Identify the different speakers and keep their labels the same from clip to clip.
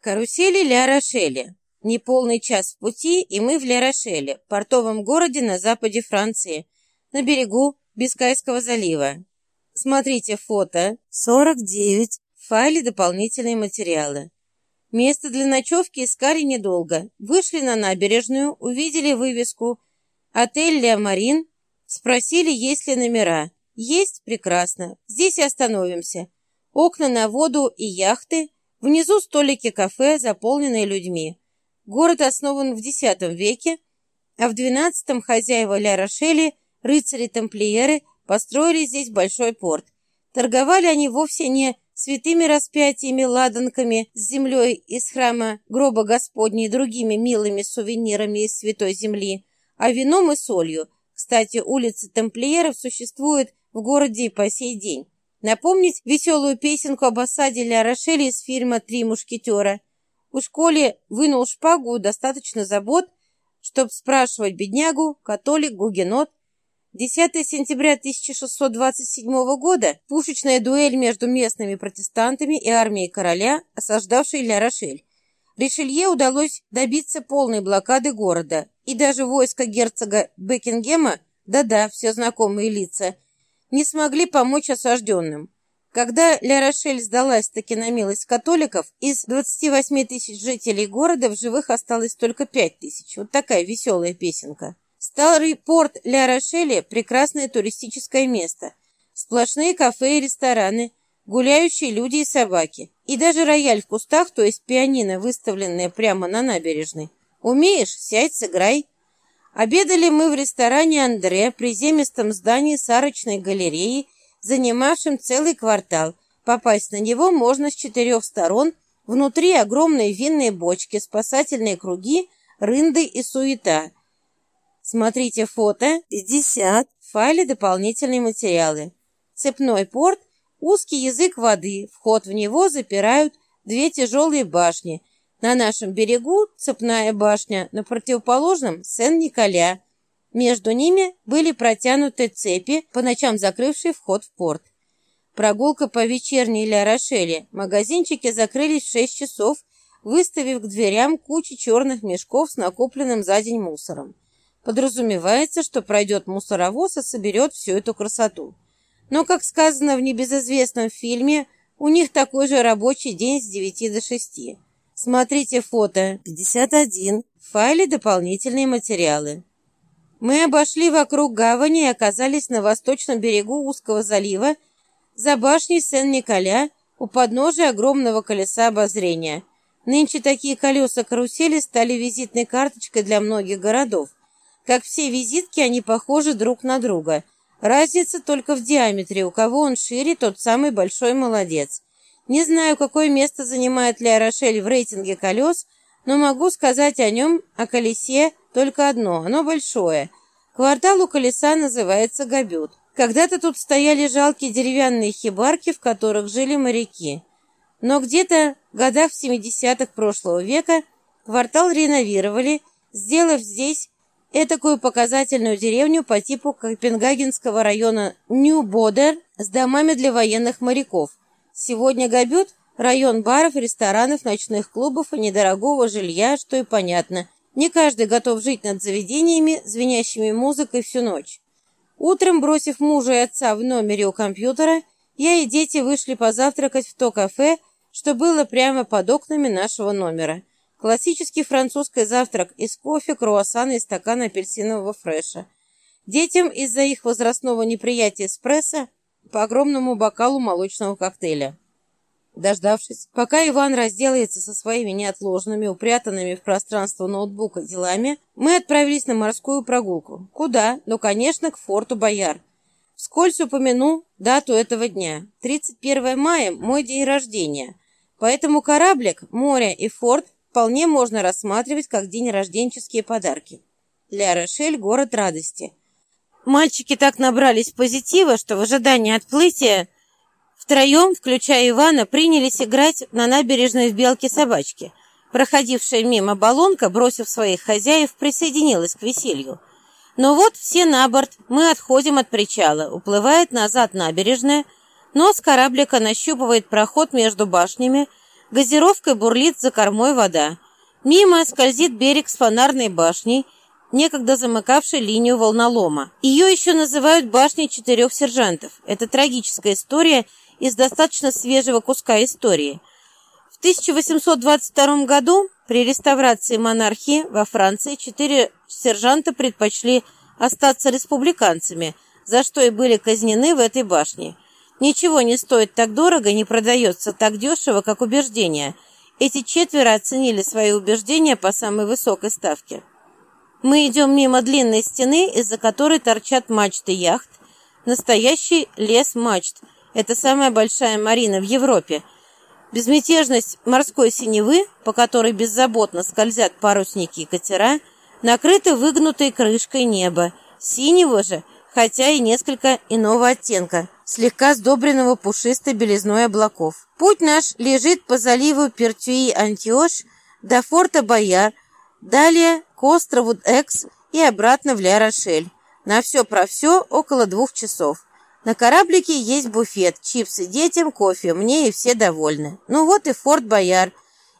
Speaker 1: Карусели Ля-Рошеля. Неполный час в пути, и мы в Ля-Рошеле, портовом городе на западе Франции, на берегу Бискайского залива. Смотрите фото 49 в файле «Дополнительные материалы». Место для ночевки искали недолго. Вышли на набережную, увидели вывеску «Отель Ля Марин», спросили, есть ли номера. Есть? Прекрасно. Здесь и остановимся. Окна на воду и яхты – Внизу столики кафе, заполненные людьми. Город основан в X веке, а в XII хозяева Ля-Рошели, рыцари-тамплиеры, построили здесь большой порт. Торговали они вовсе не святыми распятиями, ладанками с землей из храма гроба Господня и другими милыми сувенирами из святой земли, а вином и солью. Кстати, улицы тамплиеров существуют в городе и по сей день. Напомнить веселую песенку об осаде Ля Рошеля из фильма «Три мушкетера». У школе вынул шпагу, достаточно забот, чтоб спрашивать беднягу, католик, гугенот. 10 сентября 1627 года пушечная дуэль между местными протестантами и армией короля, осаждавшей Ля-Рошель. Ришелье удалось добиться полной блокады города, и даже войско герцога Бекингема, да-да, все знакомые лица – не смогли помочь осажденным. Когда Ля-Рошель сдалась таки на милость католиков, из 28 тысяч жителей города в живых осталось только 5 тысяч. Вот такая веселая песенка. Старый порт Ля-Рошеля – прекрасное туристическое место. Сплошные кафе и рестораны, гуляющие люди и собаки. И даже рояль в кустах, то есть пианино, выставленное прямо на набережной. Умеешь – сядь, сыграй. Обедали мы в ресторане «Андре», приземистом здании с арочной галереей, занимавшем целый квартал. Попасть на него можно с четырех сторон. Внутри огромные винные бочки, спасательные круги, рынды и суета. Смотрите фото 50 в файле «Дополнительные материалы». Цепной порт, узкий язык воды, вход в него запирают две тяжелые башни – на нашем берегу цепная башня, на противоположном Сен-Николя. Между ними были протянуты цепи, по ночам закрывшие вход в порт. Прогулка по вечерней Ля-Рошеле. Магазинчики закрылись в 6 часов, выставив к дверям кучу черных мешков с накопленным за день мусором. Подразумевается, что пройдет мусоровоз и соберет всю эту красоту. Но, как сказано в небезызвестном фильме, у них такой же рабочий день с 9 до 6. Смотрите фото 51 в файле «Дополнительные материалы». Мы обошли вокруг гавани и оказались на восточном берегу узкого залива за башней Сен-Николя у подножия огромного колеса обозрения. Нынче такие колеса-карусели стали визитной карточкой для многих городов. Как все визитки, они похожи друг на друга. Разница только в диаметре. У кого он шире, тот самый большой молодец. Не знаю, какое место занимает Ля Рошель в рейтинге колес, но могу сказать о нем, о колесе, только одно. Оно большое. Квартал у колеса называется Габют. Когда-то тут стояли жалкие деревянные хибарки, в которых жили моряки. Но где-то в годах в 70-х прошлого века квартал реновировали, сделав здесь этакую показательную деревню по типу Копенгагенского района Нью-Бодер с домами для военных моряков. Сегодня Габют – район баров, ресторанов, ночных клубов и недорогого жилья, что и понятно. Не каждый готов жить над заведениями, звенящими музыкой всю ночь. Утром, бросив мужа и отца в номере у компьютера, я и дети вышли позавтракать в то кафе, что было прямо под окнами нашего номера. Классический французский завтрак из кофе, круассана и стакан апельсинового фреша. Детям из-за их возрастного неприятия эспрессо по огромному бокалу молочного коктейля. Дождавшись, пока Иван разделается со своими неотложными, упрятанными в пространство ноутбука делами, мы отправились на морскую прогулку. Куда? Ну, конечно, к форту Бояр. Вскользь упомяну дату этого дня. 31 мая – мой день рождения. Поэтому кораблик, море и форт вполне можно рассматривать как день рожденческие подарки. Ля Рошель – город радости – Мальчики так набрались позитива, что в ожидании отплытия втроем, включая Ивана, принялись играть на набережной в белки-собачки. Проходившая мимо баллонка, бросив своих хозяев, присоединилась к веселью. Но вот все на борт, мы отходим от причала, уплывает назад набережная, нос кораблика нащупывает проход между башнями, Газировкой бурлит за кормой вода. Мимо скользит берег с фонарной башней, некогда замыкавшей линию волнолома. Ее еще называют башней четырех сержантов. Это трагическая история из достаточно свежего куска истории. В 1822 году при реставрации монархии во Франции четыре сержанта предпочли остаться республиканцами, за что и были казнены в этой башне. Ничего не стоит так дорого, не продается так дешево, как убеждения. Эти четверо оценили свои убеждения по самой высокой ставке. Мы идем мимо длинной стены, из-за которой торчат мачты яхт. Настоящий лес мачт. Это самая большая марина в Европе. Безмятежность морской синевы, по которой беззаботно скользят парусники и катера, накрыта выгнутой крышкой неба. Синего же, хотя и несколько иного оттенка, слегка сдобренного пушистой белизной облаков. Путь наш лежит по заливу Пертюи-Антиош до форта Бояр, далее к острову Экс и обратно в Ля-Рошель. На все про все около двух часов. На кораблике есть буфет, чипсы детям, кофе, мне и все довольны. Ну вот и форт Бояр.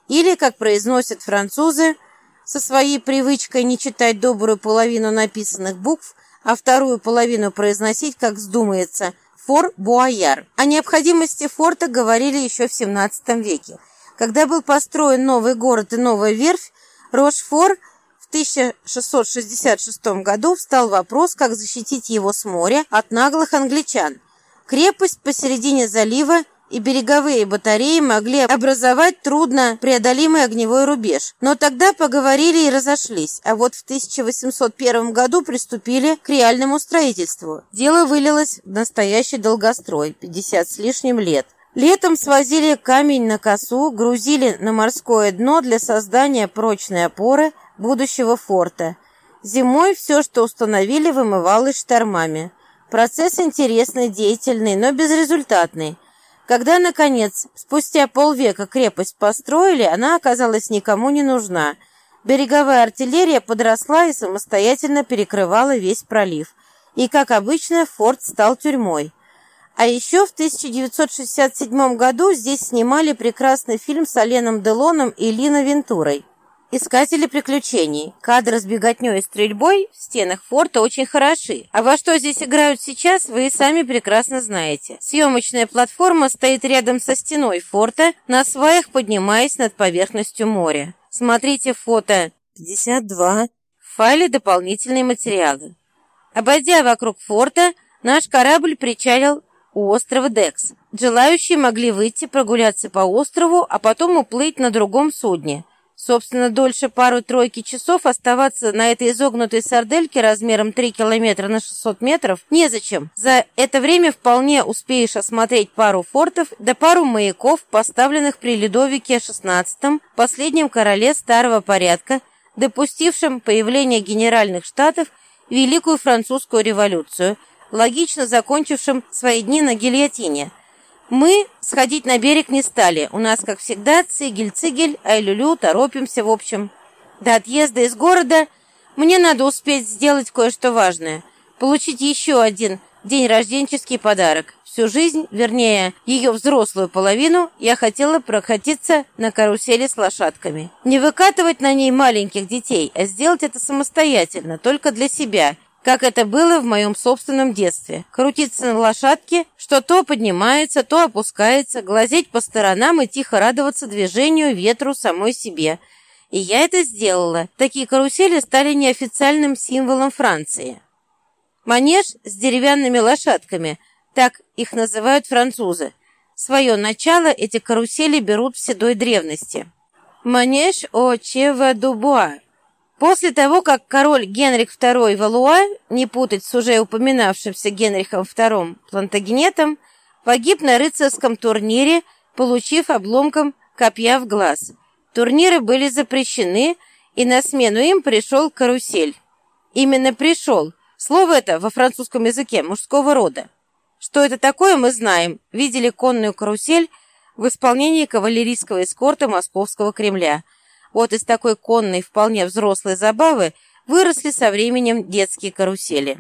Speaker 1: Или, как произносят французы, со своей привычкой не читать добрую половину написанных букв, а вторую половину произносить, как вздумается, фор Буаяр. О необходимости форта говорили еще в 17 веке. Когда был построен новый город и новая верфь, Рошфор в 1666 году встал вопрос, как защитить его с моря от наглых англичан. Крепость посередине залива и береговые батареи могли образовать трудно преодолимый огневой рубеж. Но тогда поговорили и разошлись, а вот в 1801 году приступили к реальному строительству. Дело вылилось в настоящий долгострой, 50 с лишним лет. Летом свозили камень на косу, грузили на морское дно для создания прочной опоры будущего форта. Зимой все, что установили, вымывалось штормами. Процесс интересный, деятельный, но безрезультатный. Когда, наконец, спустя полвека крепость построили, она оказалась никому не нужна. Береговая артиллерия подросла и самостоятельно перекрывала весь пролив. И, как обычно, форт стал тюрьмой. А еще в 1967 году здесь снимали прекрасный фильм с Оленом Делоном и Лино Вентурой. Искатели приключений. Кадры с беготней и стрельбой в стенах форта очень хороши. А во что здесь играют сейчас, вы и сами прекрасно знаете. Съемочная платформа стоит рядом со стеной форта, на сваях поднимаясь над поверхностью моря. Смотрите фото 52 в файле «Дополнительные материалы». Обойдя вокруг форта, наш корабль причалил у острова Декс. Желающие могли выйти прогуляться по острову, а потом уплыть на другом судне – Собственно, дольше пару-тройки часов оставаться на этой изогнутой сардельке размером 3 километра на 600 метров незачем. За это время вполне успеешь осмотреть пару фортов да пару маяков, поставленных при Людовике XVI, последнем короле старого порядка, допустившем появление генеральных штатов Великую Французскую революцию, логично закончившим свои дни на гильотине – мы сходить на берег не стали. У нас, как всегда, цигель-цигель, ай-лю-лю, торопимся, в общем. До отъезда из города мне надо успеть сделать кое-что важное. Получить еще один день рожденческий подарок. Всю жизнь, вернее, ее взрослую половину, я хотела прокатиться на карусели с лошадками. Не выкатывать на ней маленьких детей, а сделать это самостоятельно, только для себя – как это было в моем собственном детстве. Крутиться на лошадке, что то поднимается, то опускается, глазеть по сторонам и тихо радоваться движению, ветру, самой себе. И я это сделала. Такие карусели стали неофициальным символом Франции. Манеж с деревянными лошадками, так их называют французы. Свое начало эти карусели берут в седой древности. Манеж о Чева-Дубуа После того, как король Генрих II Валуа, не путать с уже упоминавшимся Генрихом II Плантагенетом, погиб на рыцарском турнире, получив обломком копья в глаз. Турниры были запрещены, и на смену им пришел карусель. Именно пришел. Слово это во французском языке мужского рода. Что это такое, мы знаем. Видели конную карусель в исполнении кавалерийского эскорта Московского Кремля – вот из такой конной, вполне взрослой забавы выросли со временем детские карусели.